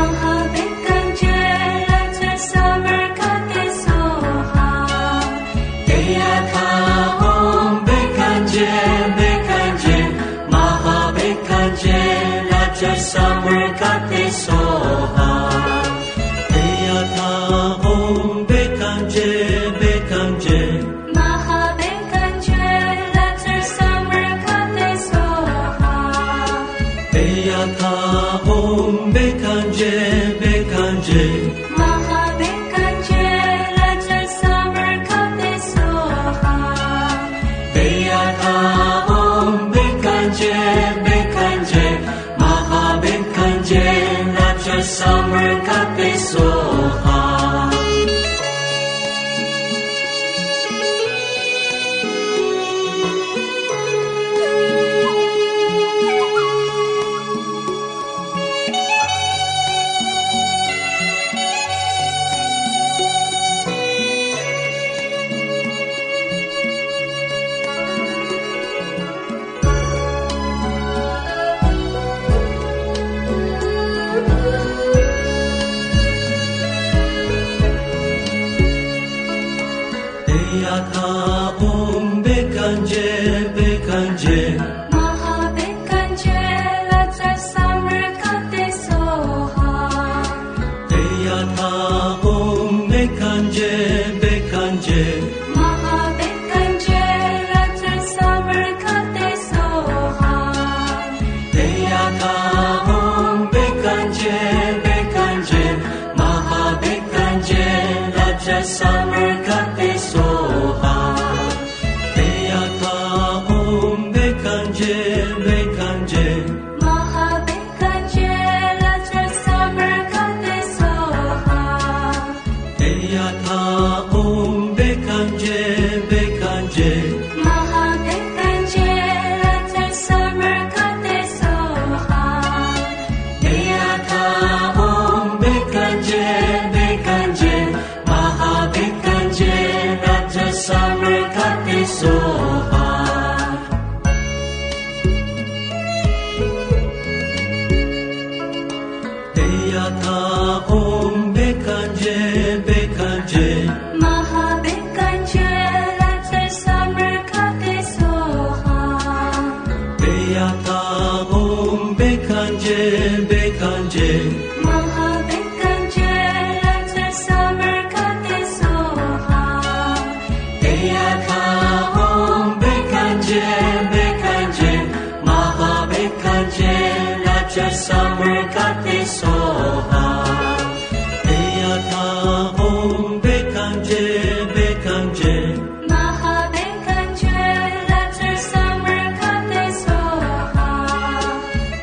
I'll kate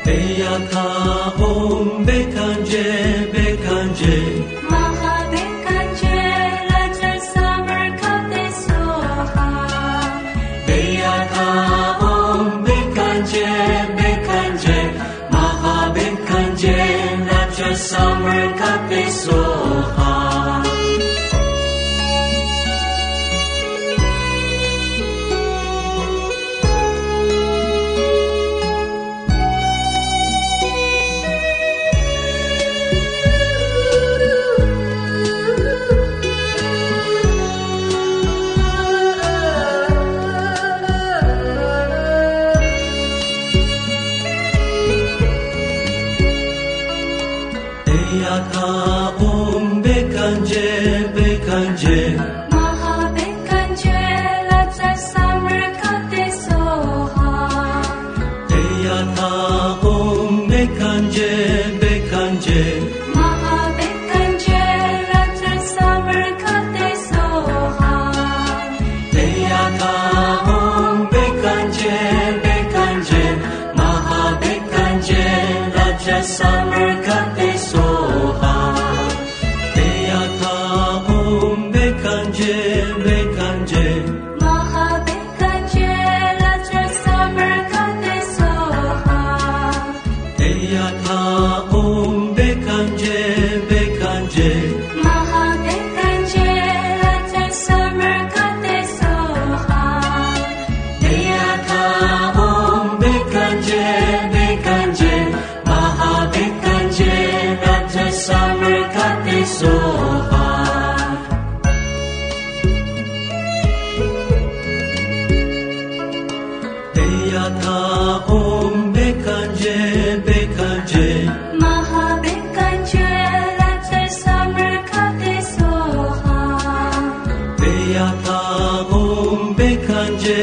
Beyaka om bekance bekance Eyata om bekanje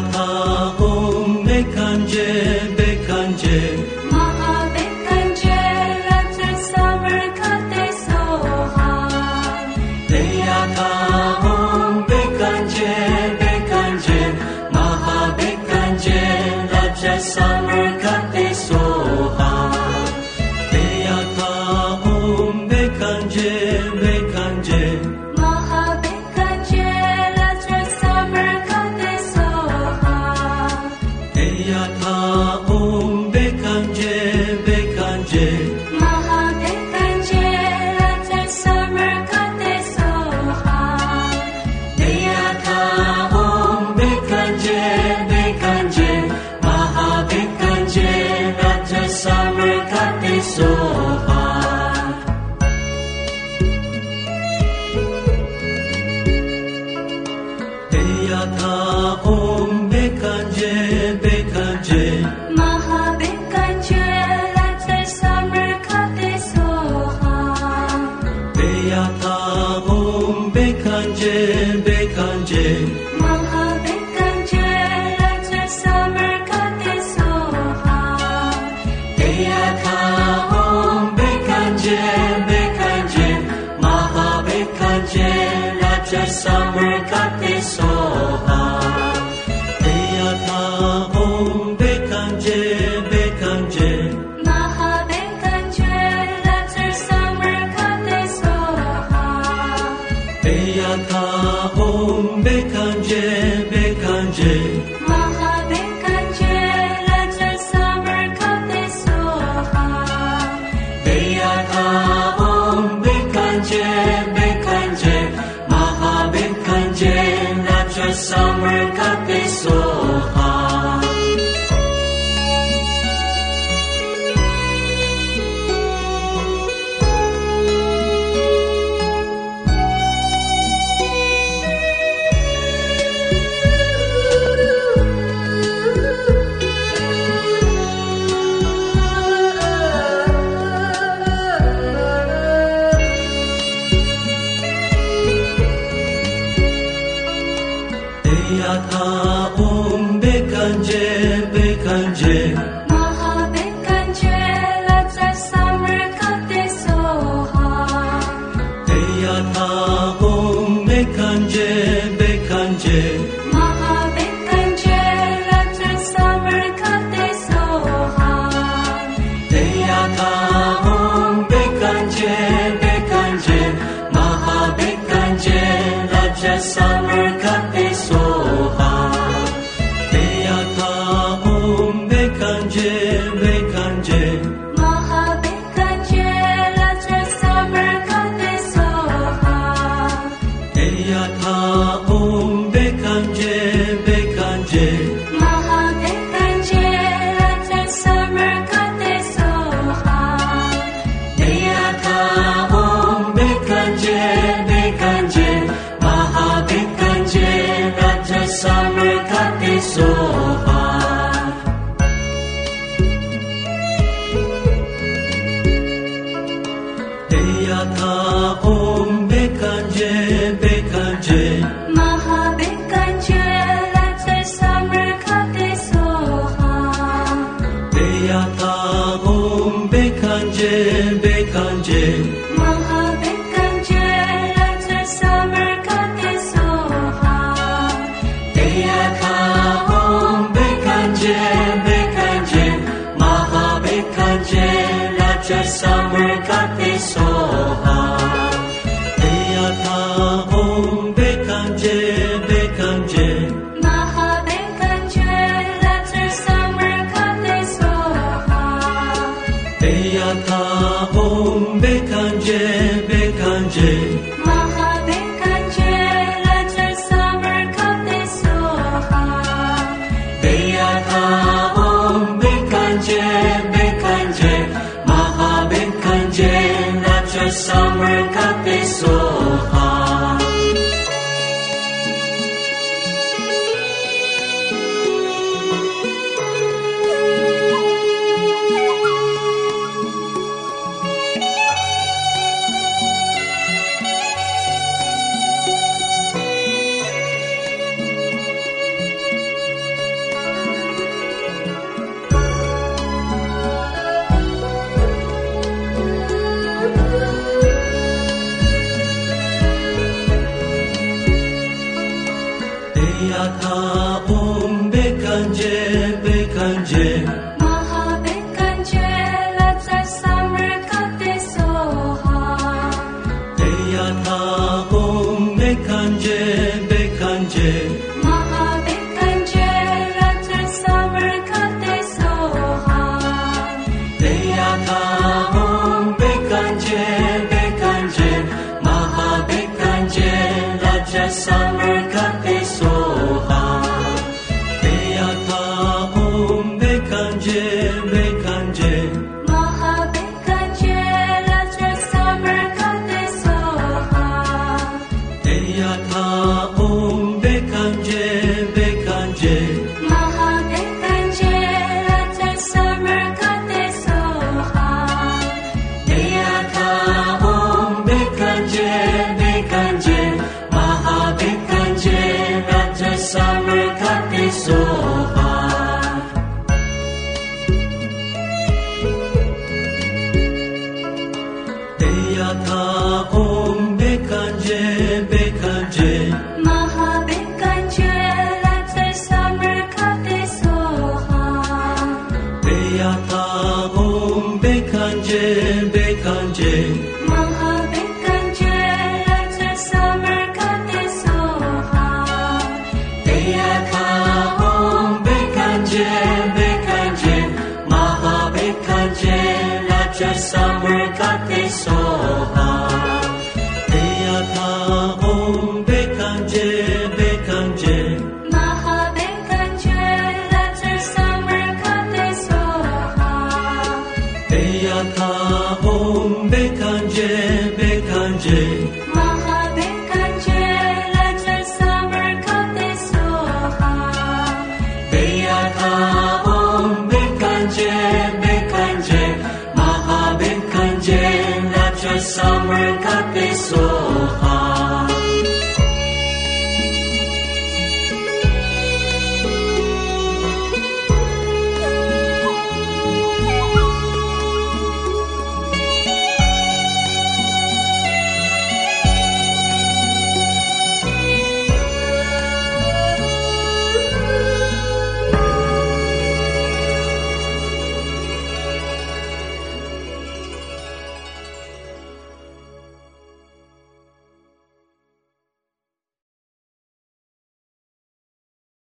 Bhagavatam. tha ôm Yeah. Deyata Om Bekanje